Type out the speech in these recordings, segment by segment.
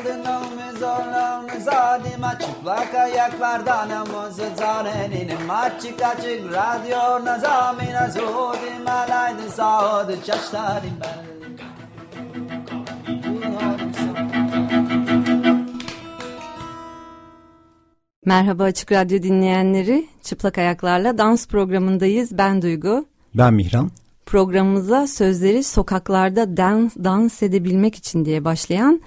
Aldın omuz omuz adıma çıplak ayaklardan omuz zarenim Açık açık radyo nazamina zudim alaydın sağdı çaşlarım ben Merhaba Açık Radyo dinleyenleri. Çıplak Ayaklarla dans programındayız. Ben Duygu. Ben Mihran. Programımıza sözleri sokaklarda dans, dans edebilmek için diye başlayan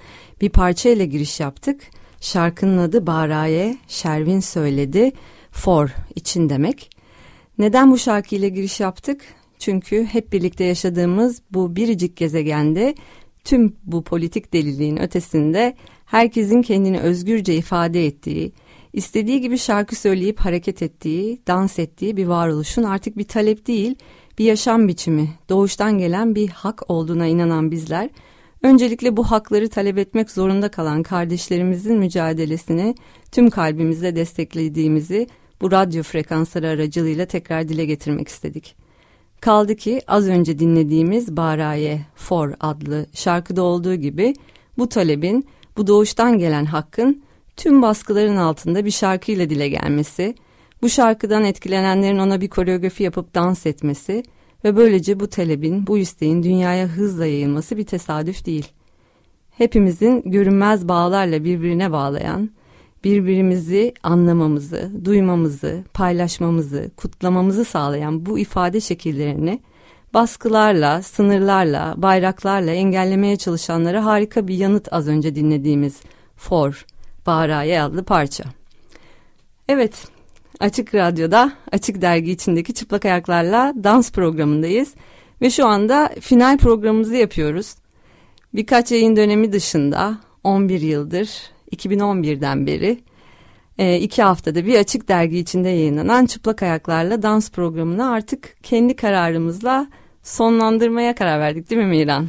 bir parça ile giriş yaptık. Şarkının adı Baraye, Şervin söyledi, For için demek. Neden bu şarkıyla giriş yaptık? Çünkü hep birlikte yaşadığımız bu biricik gezegende tüm bu politik deliliğin ötesinde herkesin kendini özgürce ifade ettiği, istediği gibi şarkı söyleyip hareket ettiği, dans ettiği bir varoluşun artık bir talep değil, bir yaşam biçimi, doğuştan gelen bir hak olduğuna inanan bizler, öncelikle bu hakları talep etmek zorunda kalan kardeşlerimizin mücadelesini tüm kalbimizle desteklediğimizi bu radyo frekansları aracılığıyla tekrar dile getirmek istedik. Kaldı ki az önce dinlediğimiz Baraye For adlı şarkıda olduğu gibi bu talebin, bu doğuştan gelen hakkın tüm baskıların altında bir şarkıyla dile gelmesi, bu şarkıdan etkilenenlerin ona bir koreografi yapıp dans etmesi ve böylece bu talebin, bu isteğin dünyaya hızla yayılması bir tesadüf değil. Hepimizin görünmez bağlarla birbirine bağlayan, birbirimizi anlamamızı, duymamızı, paylaşmamızı, kutlamamızı sağlayan bu ifade şekillerini baskılarla, sınırlarla, bayraklarla engellemeye çalışanlara harika bir yanıt az önce dinlediğimiz For, Bağra'ya adlı parça. Evet, Açık Radyo'da Açık Dergi içindeki çıplak ayaklarla dans programındayız ve şu anda final programımızı yapıyoruz. Birkaç yayın dönemi dışında 11 yıldır 2011'den beri e, iki haftada bir Açık Dergi içinde yayınlanan çıplak ayaklarla dans programını artık kendi kararımızla sonlandırmaya karar verdik değil mi Miran?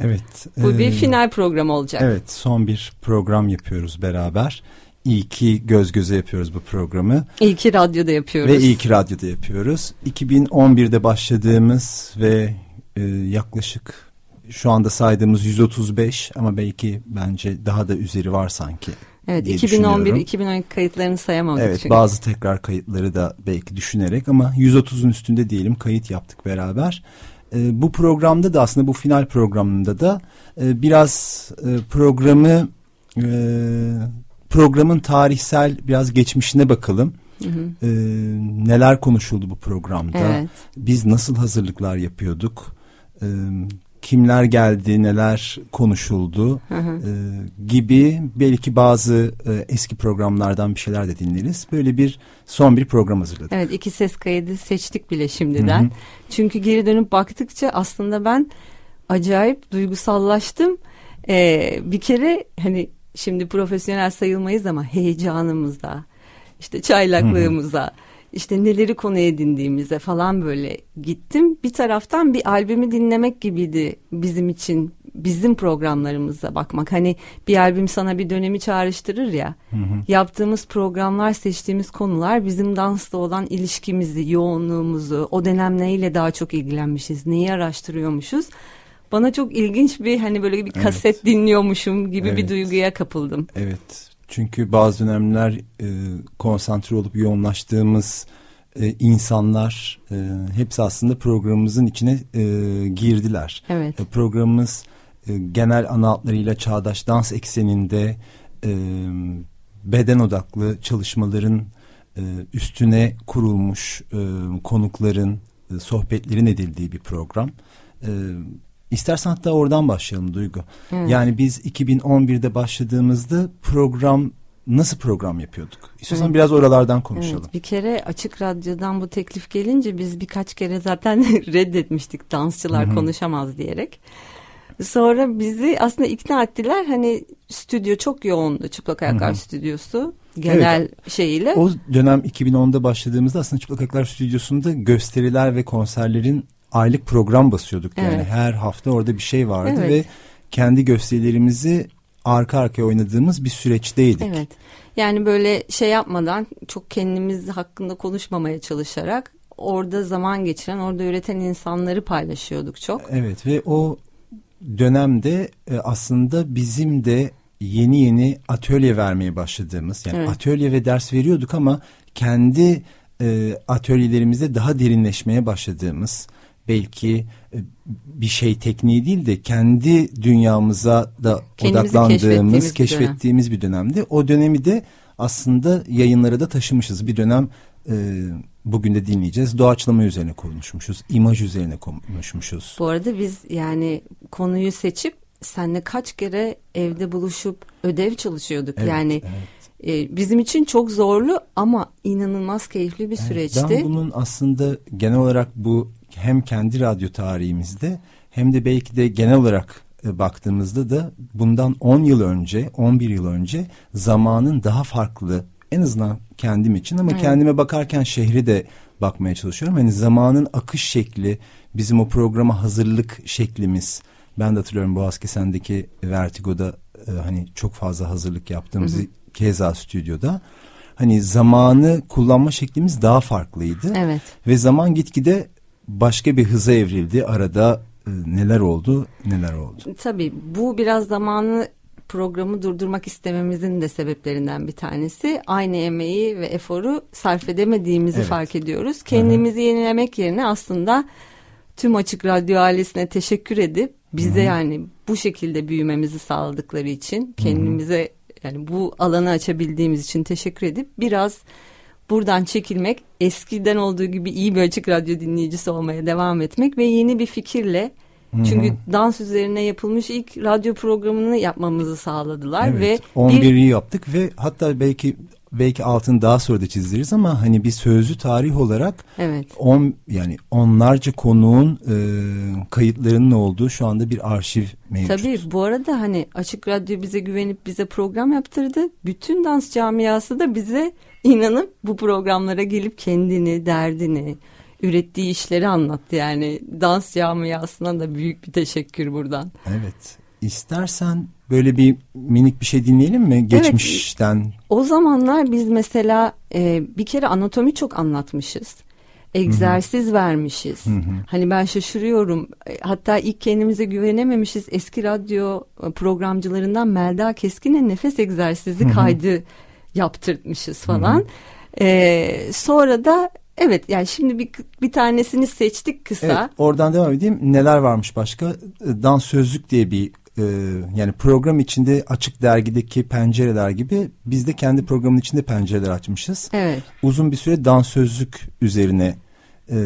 Evet. Bu e, bir final program olacak. Evet son bir program yapıyoruz beraber. İyi ki göz göze yapıyoruz bu programı. İyi ki radyoda yapıyoruz. Ve iyi ki radyoda yapıyoruz. 2011'de başladığımız ve e, yaklaşık şu anda saydığımız 135 ama belki bence daha da üzeri var sanki. Evet 2011-2012 kayıtlarını sayamadık evet, çünkü. bazı tekrar kayıtları da belki düşünerek ama 130'un üstünde diyelim kayıt yaptık beraber. E, bu programda da aslında bu final programında da e, biraz e, programı e, programın tarihsel biraz geçmişine bakalım. Hı hı. E, neler konuşuldu bu programda? Evet. Biz nasıl hazırlıklar yapıyorduk? E, kimler geldi, neler konuşuldu hı hı. E, gibi belki bazı e, eski programlardan bir şeyler de dinleriz. Böyle bir son bir program hazırladık. Evet iki ses kaydı seçtik bile şimdiden. Hı hı. Çünkü geri dönüp baktıkça aslında ben acayip duygusallaştım. Ee, bir kere hani şimdi profesyonel sayılmayız ama heyecanımızda işte çaylaklığımıza... İşte neleri konu edindiğimize falan böyle gittim. Bir taraftan bir albümü dinlemek gibiydi bizim için bizim programlarımıza bakmak. Hani bir albüm sana bir dönemi çağrıştırır ya. Hı hı. Yaptığımız programlar, seçtiğimiz konular bizim dansla olan ilişkimizi, yoğunluğumuzu, o dönem neyle daha çok ilgilenmişiz, neyi araştırıyormuşuz. Bana çok ilginç bir hani böyle bir kaset evet. dinliyormuşum gibi evet. bir duyguya kapıldım. Evet. Çünkü bazı dönemler e, konsantre olup yoğunlaştığımız e, insanlar e, hepsi aslında programımızın içine e, girdiler. Evet. E, programımız e, genel ana hatlarıyla çağdaş dans ekseninde e, beden odaklı çalışmaların e, üstüne kurulmuş e, konukların e, sohbetlerin edildiği bir program. E, İstersen hatta oradan başlayalım Duygu. Hmm. Yani biz 2011'de başladığımızda program nasıl program yapıyorduk? İstiyorsan evet. biraz oralardan konuşalım. Evet, bir kere Açık Radyo'dan bu teklif gelince biz birkaç kere zaten reddetmiştik dansçılar Hı-hı. konuşamaz diyerek. Sonra bizi aslında ikna ettiler. Hani stüdyo çok yoğundu. Çıplak Ayaklar Hı-hı. stüdyosu genel evet, şeyiyle. O dönem 2010'da başladığımızda aslında Çıplak Ayaklar stüdyosunda gösteriler ve konserlerin aylık program basıyorduk yani evet. her hafta orada bir şey vardı evet. ve kendi gösterilerimizi arka arkaya oynadığımız bir süreçteydik. Evet. Yani böyle şey yapmadan çok kendimiz hakkında konuşmamaya çalışarak orada zaman geçiren, orada üreten insanları paylaşıyorduk çok. Evet ve o dönemde e, aslında bizim de yeni yeni atölye vermeye başladığımız yani evet. atölye ve ders veriyorduk ama kendi e, atölyelerimizde daha derinleşmeye başladığımız belki e, bir şey tekniği değil de kendi dünyamıza da Kendimizi odaklandığımız, keşfettiğimiz, keşfettiğimiz bir, dönem. bir dönemdi. O dönemi de aslında yayınlara da taşımışız. Bir dönem e, bugün de dinleyeceğiz. Doğaçlama üzerine konuşmuşuz. imaj üzerine konuşmuşuz. Bu arada biz yani konuyu seçip senle kaç kere evde buluşup ödev çalışıyorduk. Evet, yani evet. E, bizim için çok zorlu ama inanılmaz keyifli bir evet, süreçti. Ben bunun aslında genel olarak bu hem kendi radyo tarihimizde hem de belki de genel olarak e, baktığımızda da bundan 10 yıl önce, 11 yıl önce zamanın daha farklı en azından kendim için ama evet. kendime bakarken şehri de bakmaya çalışıyorum. Hani zamanın akış şekli, bizim o programa hazırlık şeklimiz. Ben de hatırlıyorum Boğaz Kesen'deki Vertigo'da e, hani çok fazla hazırlık yaptığımız hı hı. keza stüdyoda. Hani zamanı kullanma şeklimiz daha farklıydı. Evet. Ve zaman gitgide başka bir hıza evrildi. Arada e, neler oldu, neler oldu. Tabii bu biraz zamanı programı durdurmak istememizin de sebeplerinden bir tanesi. Aynı emeği ve eforu sarf edemediğimizi evet. fark ediyoruz. Kendimizi Hı-hı. yenilemek yerine aslında tüm Açık Radyo ailesine teşekkür edip bize Hı-hı. yani bu şekilde büyümemizi sağladıkları için kendimize Hı-hı. yani bu alanı açabildiğimiz için teşekkür edip biraz buradan çekilmek, eskiden olduğu gibi iyi bir açık radyo dinleyicisi olmaya devam etmek ve yeni bir fikirle çünkü Hı-hı. dans üzerine yapılmış ilk radyo programını yapmamızı sağladılar evet, ve 11'i bir... yaptık ve hatta belki belki altını daha sonra da çizdiririz ama hani bir sözlü tarih olarak evet. on yani onlarca konuğun e, kayıtlarının olduğu şu anda bir arşiv mevcut. Tabii bu arada hani Açık Radyo bize güvenip bize program yaptırdı. Bütün dans camiası da bize inanıp bu programlara gelip kendini, derdini, ürettiği işleri anlattı. Yani dans camiasına da büyük bir teşekkür buradan. Evet. İstersen böyle bir minik bir şey dinleyelim mi geçmişten? Evet, o zamanlar biz mesela e, bir kere anatomi çok anlatmışız. Egzersiz Hı-hı. vermişiz. Hı-hı. Hani ben şaşırıyorum. E, hatta ilk kendimize güvenememişiz. Eski radyo e, programcılarından Melda Keskin'e nefes egzersizi Hı-hı. kaydı yaptırtmışız falan. Ee, sonra da evet yani şimdi bir, bir tanesini seçtik kısa. Evet, oradan devam edeyim. Neler varmış başka? Ee, dans Sözlük diye bir e, yani program içinde açık dergideki pencereler gibi biz de kendi programın içinde pencereler açmışız. Evet. Uzun bir süre dans sözlük üzerine e,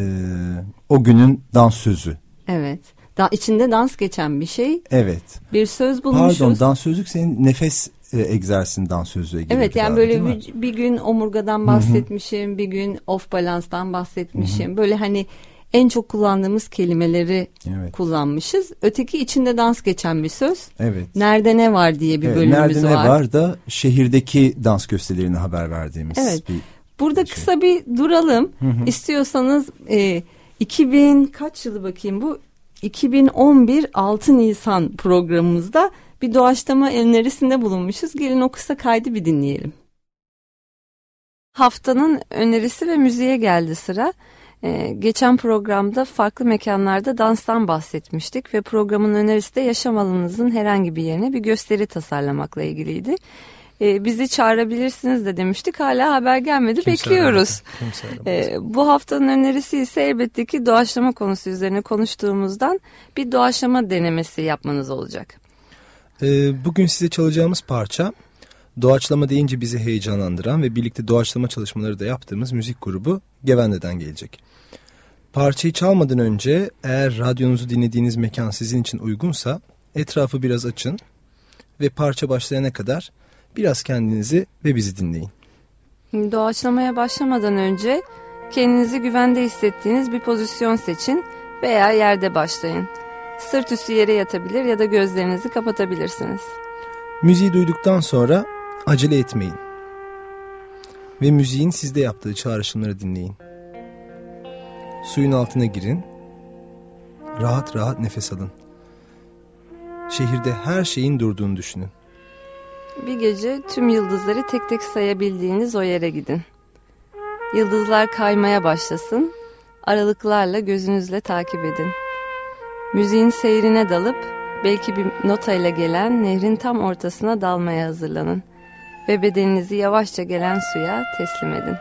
o günün dans sözü. Evet. Da, içinde dans geçen bir şey. Evet. Bir söz bulmuşuz. Pardon dans sözlük senin nefes e, egzersin dans sözlüğe gibi. Evet yani böyle bir, bir gün omurgadan bahsetmişim, Hı-hı. bir gün off balanstan bahsetmişim. Hı-hı. Böyle hani en çok kullandığımız kelimeleri evet. kullanmışız. Öteki içinde dans geçen bir söz. Evet. Nerede ne var diye bir evet, bölümümüz nerede var. Nerede ne var da şehirdeki dans gösterilerini haber verdiğimiz evet. bir Burada şey. kısa bir duralım. Hı hı. İstiyorsanız e, 2000 kaç yılı bakayım bu? 2011 6 Nisan programımızda bir doğaçlama önerisinde bulunmuşuz. Gelin o kısa kaydı bir dinleyelim. Haftanın önerisi ve müziğe geldi sıra. Ee, geçen programda farklı mekanlarda danstan bahsetmiştik ve programın önerisi de yaşam alanınızın herhangi bir yerine bir gösteri tasarlamakla ilgiliydi. Ee, bizi çağırabilirsiniz de demiştik. Hala haber gelmedi. Kimse Bekliyoruz. Kimse ee, bu haftanın önerisi ise elbette ki doğaçlama konusu üzerine konuştuğumuzdan bir doğaçlama denemesi yapmanız olacak. Ee, bugün size çalacağımız parça doğaçlama deyince bizi heyecanlandıran ve birlikte doğaçlama çalışmaları da yaptığımız müzik grubu Gevende'den gelecek. Parçayı çalmadan önce eğer radyonuzu dinlediğiniz mekan sizin için uygunsa etrafı biraz açın ve parça başlayana kadar biraz kendinizi ve bizi dinleyin. Doğaçlamaya başlamadan önce kendinizi güvende hissettiğiniz bir pozisyon seçin veya yerde başlayın. Sırt üstü yere yatabilir ya da gözlerinizi kapatabilirsiniz. Müziği duyduktan sonra acele etmeyin. Ve müziğin sizde yaptığı çağrışımları dinleyin. Suyun altına girin. Rahat rahat nefes alın. Şehirde her şeyin durduğunu düşünün. Bir gece tüm yıldızları tek tek sayabildiğiniz o yere gidin. Yıldızlar kaymaya başlasın. Aralıklarla gözünüzle takip edin. Müziğin seyrine dalıp belki bir notayla gelen nehrin tam ortasına dalmaya hazırlanın ve bedeninizi yavaşça gelen suya teslim edin.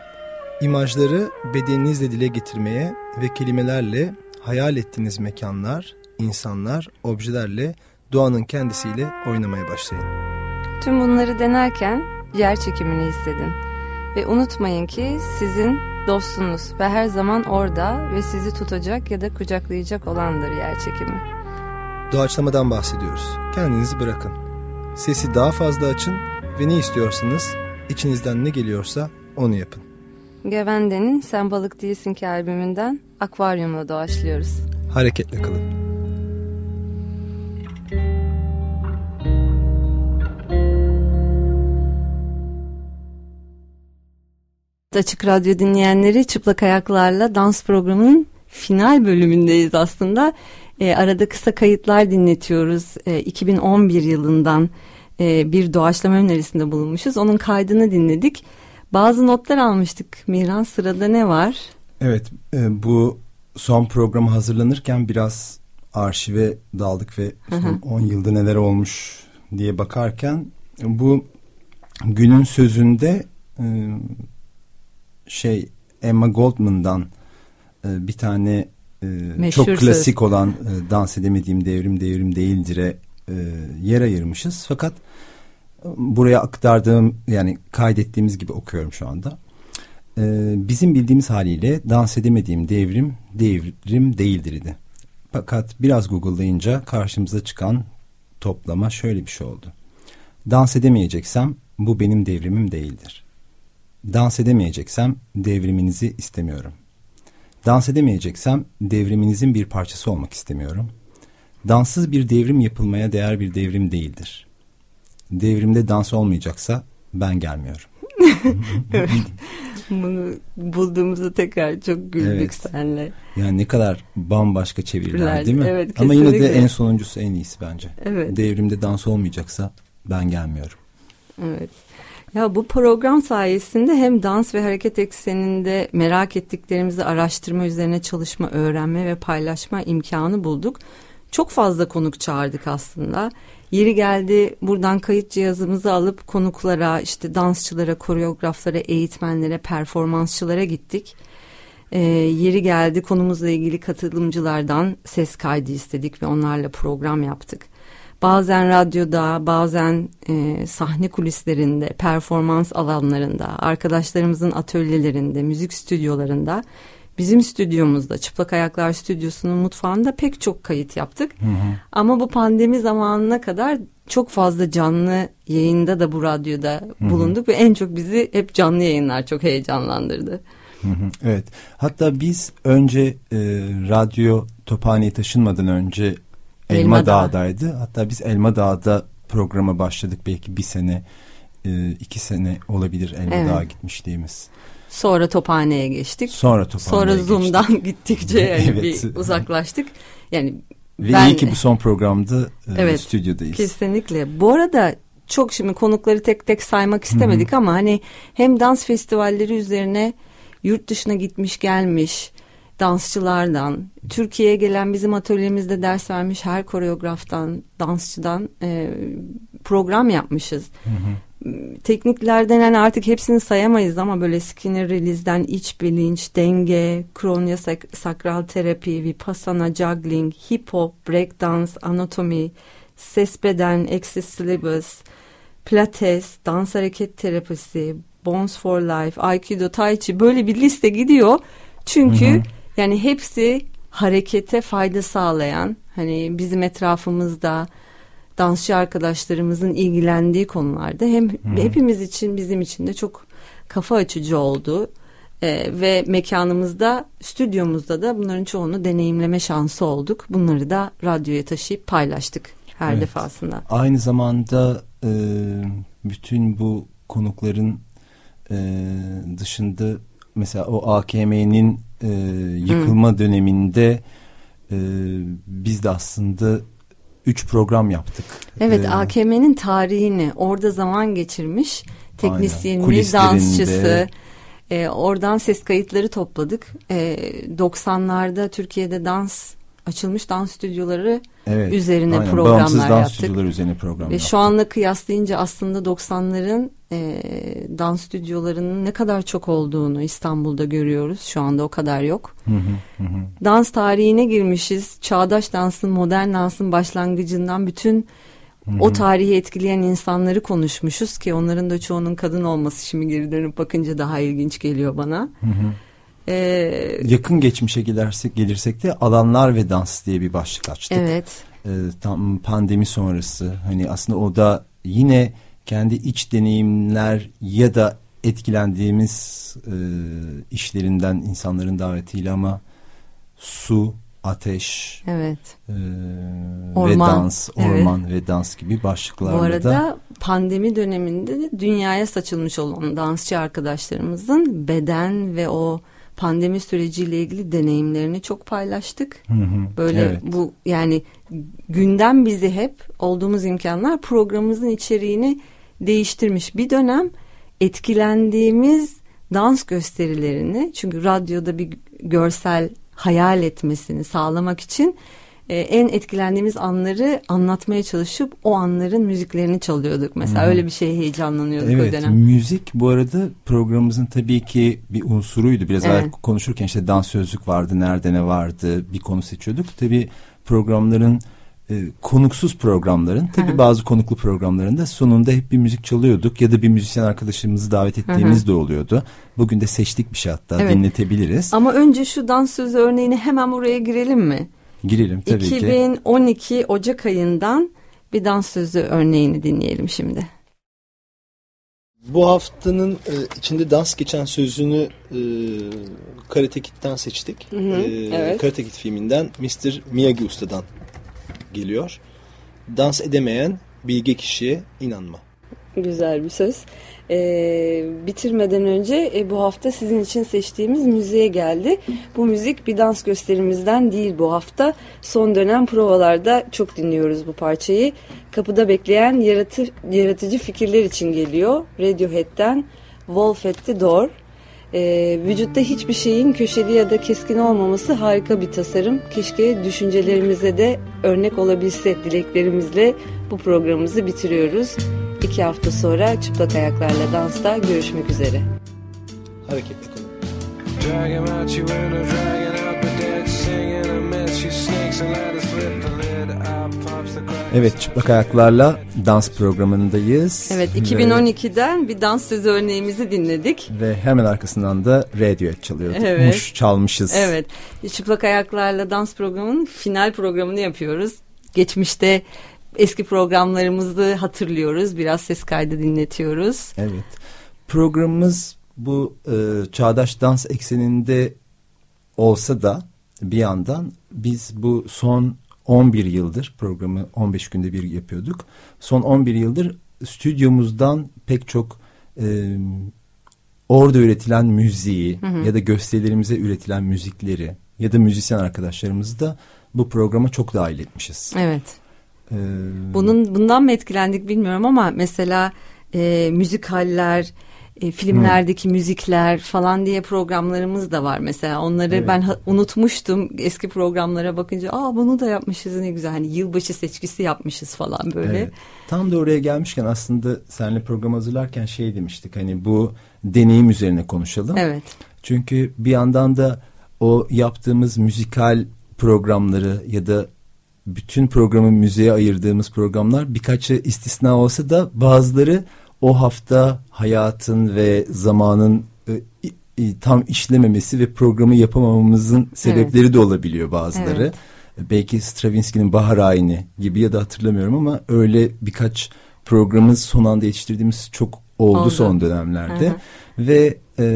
İmajları bedeninizle dile getirmeye ve kelimelerle hayal ettiğiniz mekanlar, insanlar, objelerle doğanın kendisiyle oynamaya başlayın. Tüm bunları denerken yer çekimini hissedin. Ve unutmayın ki sizin dostunuz ve her zaman orada ve sizi tutacak ya da kucaklayacak olandır yer çekimi. Doğaçlamadan bahsediyoruz. Kendinizi bırakın. Sesi daha fazla açın ve ne istiyorsanız, içinizden ne geliyorsa onu yapın. Gevende'nin Sen Balık Değilsin ki albümünden Akvaryum'la doğaçlıyoruz. Hareketle kalın. Açık Radyo dinleyenleri Çıplak Ayaklarla dans programının final bölümündeyiz aslında. E, arada kısa kayıtlar dinletiyoruz. E, 2011 yılından e, bir doğaçlama önerisinde bulunmuşuz. Onun kaydını dinledik. Bazı notlar almıştık. Miran sırada ne var? Evet e, bu son programı hazırlanırken biraz arşive daldık ve son 10 yılda neler olmuş diye bakarken bu günün sözünde e, şey Emma Goldman'dan e, bir tane e, çok klasik söz. olan e, dans edemediğim devrim devrim değildir'e e, yer ayırmışız. Fakat e, buraya aktardığım yani kaydettiğimiz gibi okuyorum şu anda. E, bizim bildiğimiz haliyle dans edemediğim devrim devrim değildir idi. Fakat biraz Google'layınca karşımıza çıkan toplama şöyle bir şey oldu. Dans edemeyeceksem bu benim devrimim değildir. Dans edemeyeceksem devriminizi istemiyorum. Dans edemeyeceksem devriminizin bir parçası olmak istemiyorum. Danssız bir devrim yapılmaya değer bir devrim değildir. Devrimde dans olmayacaksa ben gelmiyorum. evet. Bunu bulduğumuzda tekrar çok güldük evet. senle. Yani ne kadar bambaşka çeviriler değil mi? Evet, Ama yine de en sonuncusu en iyisi bence. Evet. Devrimde dans olmayacaksa ben gelmiyorum. Evet. Ya bu program sayesinde hem dans ve hareket ekseninde merak ettiklerimizi araştırma üzerine çalışma, öğrenme ve paylaşma imkanı bulduk. Çok fazla konuk çağırdık aslında. Yeri geldi buradan kayıt cihazımızı alıp konuklara, işte dansçılara, koreograflara, eğitmenlere, performansçılara gittik. Ee, yeri geldi konumuzla ilgili katılımcılardan ses kaydı istedik ve onlarla program yaptık. Bazen radyoda, bazen e, sahne kulislerinde, performans alanlarında, arkadaşlarımızın atölyelerinde, müzik stüdyolarında, bizim stüdyomuzda, Çıplak Ayaklar Stüdyosu'nun mutfağında pek çok kayıt yaptık. Hı hı. Ama bu pandemi zamanına kadar çok fazla canlı yayında da bu radyoda bulunduk hı hı. ve en çok bizi hep canlı yayınlar çok heyecanlandırdı. Hı hı, evet. Hatta biz önce e, radyo Tophane'ye taşınmadan önce Elma, Elma Dağ'daydı. Hatta biz Elma Dağ'da programa başladık belki bir sene e, iki sene olabilir Elma evet. Dağ'a gitmişliğimiz. Sonra Tophane'ye geçtik. Sonra Tophane'ye Sonra Zoom'dan geçtik. gittikçe yani evet. bir uzaklaştık. Yani Ve ben, iyi ki bu son programda e, evet, stüdyodayız. Kesinlikle. Bu arada çok şimdi konukları tek tek saymak istemedik Hı-hı. ama hani hem dans festivalleri üzerine yurt dışına gitmiş gelmiş dansçılardan, Türkiye'ye gelen bizim atölyemizde ders vermiş her koreograftan, dansçıdan e, program yapmışız. Hı hı. Tekniklerden yani artık hepsini sayamayız ama böyle Skinner Release'den iç bilinç, denge, kronya sak sakral terapi, vipassana, juggling, hip hop, breakdance, anatomi, ses beden, access syllabus, pilates, dans hareket terapisi, Bones for Life, Aikido, Tai Chi böyle bir liste gidiyor. Çünkü hı hı yani hepsi harekete fayda sağlayan hani bizim etrafımızda dansçı arkadaşlarımızın ilgilendiği konularda hem hmm. hepimiz için bizim için de çok kafa açıcı oldu. Ee, ve mekanımızda, stüdyomuzda da bunların çoğunu deneyimleme şansı olduk. Bunları da radyoya taşıyıp paylaştık her evet. defasında. Aynı zamanda e, bütün bu konukların e, dışında mesela o AKM'nin e, yıkılma hmm. döneminde e, biz de aslında üç program yaptık. Evet ee, AKM'nin tarihini orada zaman geçirmiş teknisyeni, dansçısı. E, oradan ses kayıtları topladık. E, 90'larda Türkiye'de dans açılmış dans stüdyoları Evet, üzerine aynen. programlar Bağımsız dans yaptık. stüdyoları üzerine program Ve yaptık. şu anla kıyaslayınca aslında 90'ların e, dans stüdyolarının ne kadar çok olduğunu İstanbul'da görüyoruz. Şu anda o kadar yok. Hı hı, hı hı. Dans tarihine girmişiz. Çağdaş dansın, modern dansın başlangıcından bütün o tarihi etkileyen insanları konuşmuşuz ki onların da çoğunun kadın olması şimdi geri dönüp bakınca daha ilginç geliyor bana. Ee, Yakın geçmişe gidersek gelirsek de alanlar ve dans diye bir başlık açtık. evet. Ee, tam pandemi sonrası hani aslında o da yine kendi iç deneyimler ya da etkilendiğimiz e, işlerinden insanların davetiyle ama su, ateş Evet. e, ve Orman, dans, orman ve dans gibi başlıklarla Bu arada da pandemi döneminde de dünyaya saçılmış olan dansçı arkadaşlarımızın beden ve o pandemi süreciyle ilgili deneyimlerini çok paylaştık. Hı hı, Böyle evet. bu yani gündem bizi hep olduğumuz imkanlar programımızın içeriğini değiştirmiş. Bir dönem etkilendiğimiz dans gösterilerini çünkü radyoda bir görsel hayal etmesini sağlamak için e, en etkilendiğimiz anları anlatmaya çalışıp o anların müziklerini çalıyorduk. Mesela Hı. öyle bir şeye heyecanlanıyorduk o Evet, dönem. müzik bu arada programımızın tabii ki bir unsuruydu. Biraz Evet. konuşurken işte dans sözlük vardı, nerede ne vardı bir konu seçiyorduk. Tabii programların e, konuksuz programların, tabii Hı hı. bazı konuklu programlarında sonunda hep bir müzik çalıyorduk ya da bir müzisyen arkadaşımızı davet ettiğimiz de oluyordu. Bugün de seçtik bir şey hatta Evet. dinletebiliriz. Ama önce şu dans sözü örneğini hemen buraya girelim mi? Girelim tabii ki. 2012 Ocak ayından bir dans sözü örneğini dinleyelim şimdi. Bu haftanın e, içinde dans geçen sözünü e, Karate Kid'den seçtik. Hı hı, E, evet. Karate Kid filminden Mr. Miyagi Usta'dan geliyor. Dans edemeyen bilge kişiye inanma. Güzel bir söz. Ee, bitirmeden önce e, bu hafta sizin için seçtiğimiz müziğe geldi. Bu müzik bir dans gösterimizden değil bu hafta. Son dönem provalarda çok dinliyoruz bu parçayı. Kapıda bekleyen yaratı, yaratıcı fikirler için geliyor. Radiohead'den Wolf at the Door. Ee, vücutta hiçbir şeyin köşeli ya da keskin olmaması harika bir tasarım. Keşke düşüncelerimize de örnek olabilse dileklerimizle bu programımızı bitiriyoruz. İki hafta sonra çıplak ayaklarla dansta görüşmek üzere. Hareketli kalın. Drag him out, you end up dragging out the dead, singing a mess. She sneaks and let Evet çıplak ayaklarla dans programındayız. Evet Ve- 2012'den bir dans sözü örneğimizi dinledik. Ve hemen arkasından da Radiohead çalıyorduk. Evet. Muş çalmışız. Evet çıplak ayaklarla dans programının final programını yapıyoruz. Geçmişte eski programlarımızı hatırlıyoruz. Biraz ses kaydı dinletiyoruz. Evet. Programımız bu e, çağdaş dans ekseninde olsa da bir yandan biz bu son 11 yıldır programı 15 günde bir yapıyorduk. Son 11 yıldır stüdyomuzdan pek çok e, orada üretilen müziği ya da gösterilerimize üretilen müzikleri ya da müzisyen arkadaşlarımızı da bu programa çok dahil etmişiz. Evet. E, Bunun bundan mı etkilendik bilmiyorum ama mesela e, müzikaller, e, filmlerdeki müzikler falan diye programlarımız da var mesela. Onları Evet. ben unutmuştum eski programlara bakınca. Aa bunu da yapmışız ne güzel. Hani yılbaşı seçkisi yapmışız falan böyle. Evet. Tam da oraya gelmişken aslında seninle program hazırlarken şey demiştik hani bu deneyim üzerine konuşalım. Evet. Çünkü bir yandan da o yaptığımız müzikal programları ya da bütün programı müziğe ayırdığımız programlar birkaçı istisna olsa da bazıları o hafta hayatın ve zamanın e, i- tam işlememesi ve programı yapamamamızın sebepleri de olabiliyor bazıları. Evet. Belki Stravinsky'nin Bahar Ayini gibi ya da hatırlamıyorum ama öyle birkaç programı son anda yetiştirdiğimiz çok oldu, Oldu. son dönemlerde. Hı hı. Ve e,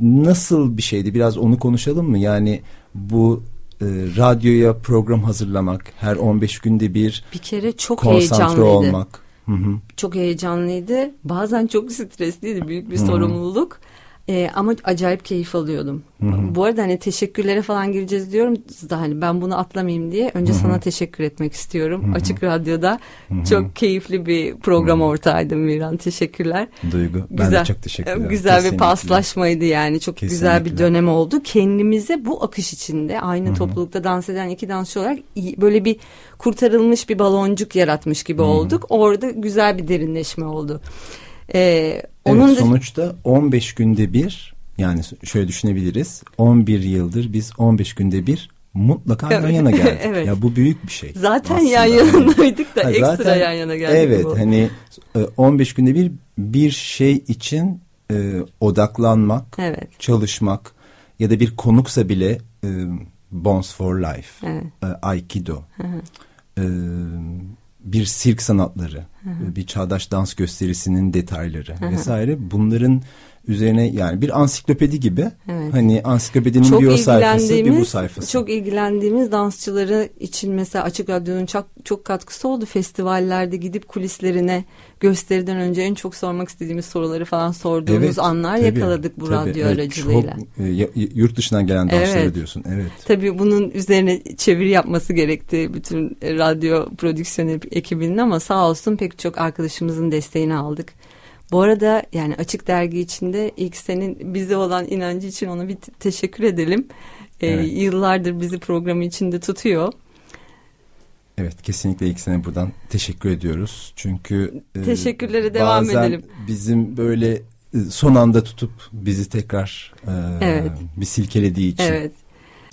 nasıl bir şeydi biraz onu konuşalım mı? Yani bu e, radyoya program hazırlamak, her 15 günde bir Bir kere çok konsantre heyecanlıydı. olmak. Hı hı. Çok heyecanlıydı. Bazen çok stresliydi. Büyük bir Hı. sorumluluk. Ee, ama acayip keyif alıyordum. Bu arada hani teşekkürlere falan gireceğiz diyorum da hani ben bunu atlamayayım diye önce sana teşekkür etmek istiyorum. Açık Radyo'da çok keyifli bir program ortağıydım Miran. Teşekkürler. Duygu. Ben de çok teşekkür ederim. Güzel bir Kesinlikle. paslaşmaydı yani. Çok güzel bir Kesinlikle. dönem oldu. Kendimize bu akış içinde aynı toplulukta dans eden iki dansçı olarak böyle bir kurtarılmış bir baloncuk yaratmış gibi olduk. Orada güzel bir derinleşme oldu. Ee, onun evet, sonuçta 15 günde bir yani şöyle düşünebiliriz. 11 yıldır biz 15 günde bir mutlaka yan Evet. yana geldik. Evet. Ya bu büyük bir şey. zaten aslında. yan yanaydık da Ha, ekstra zaten- yan yana geldik. Evet bu. hani e, 15 günde bir bir şey için e, odaklanmak, Evet. çalışmak ya da bir konuksa bile e, Bones for Life, Evet. e, Aikido, e, bir sirk sanatları, e, bir çağdaş dans gösterisinin detayları vesaire. Bunların üzerine yani bir ansiklopedi gibi Evet. hani ansiklopedinin çok bir o sayfası bir bu sayfası. çok ilgilendiğimiz dansçıları için mesela Açık Radyo'nun çok çok katkısı oldu. Festivallerde gidip kulislerine gösteriden önce en çok sormak istediğimiz soruları falan sorduğumuz Evet, anlar tabii, yakaladık bu tabii, radyo evet, aracılığıyla. Çok, e, yurt dışından gelen dansları Evet. diyorsun. Evet. Tabii bunun üzerine çeviri yapması gerekti bütün e, radyo prodüksiyon ekibinin ama sağ olsun pek çok arkadaşımızın desteğini aldık. Bu arada yani Açık Dergi içinde ilk senin bize olan inancı için ona bir te- teşekkür edelim. Ee, Evet. Yıllardır bizi programı içinde tutuyor. Evet kesinlikle ilk sene buradan teşekkür ediyoruz. Çünkü e, Teşekkürlere devam bazen edelim. bizim böyle e, son anda tutup bizi tekrar e, Evet. bir silkelediği için. Evet.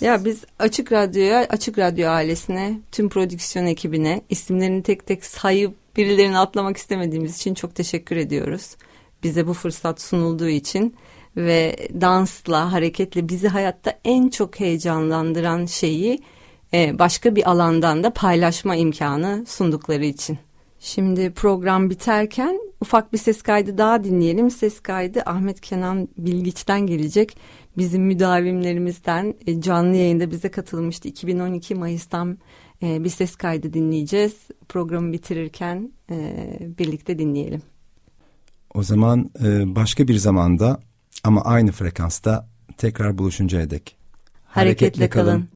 Ya biz Açık Radyo'ya, Açık Radyo ailesine, tüm prodüksiyon ekibine isimlerini tek tek sayıp birilerini atlamak istemediğimiz için çok teşekkür ediyoruz. Bize bu fırsat sunulduğu için ve dansla, hareketle bizi hayatta en çok heyecanlandıran şeyi e, başka bir alandan da paylaşma imkanı sundukları için. Şimdi program biterken ufak bir ses kaydı daha dinleyelim. Ses kaydı Ahmet Kenan Bilgiç'ten gelecek. Bizim müdavimlerimizden e, canlı yayında bize katılmıştı. 2012 Mayıs'tan bir ses kaydı dinleyeceğiz. Programı bitirirken e, birlikte dinleyelim. O zaman e, başka bir zamanda ama aynı frekansta tekrar buluşuncaya dek. Hareketle kalın.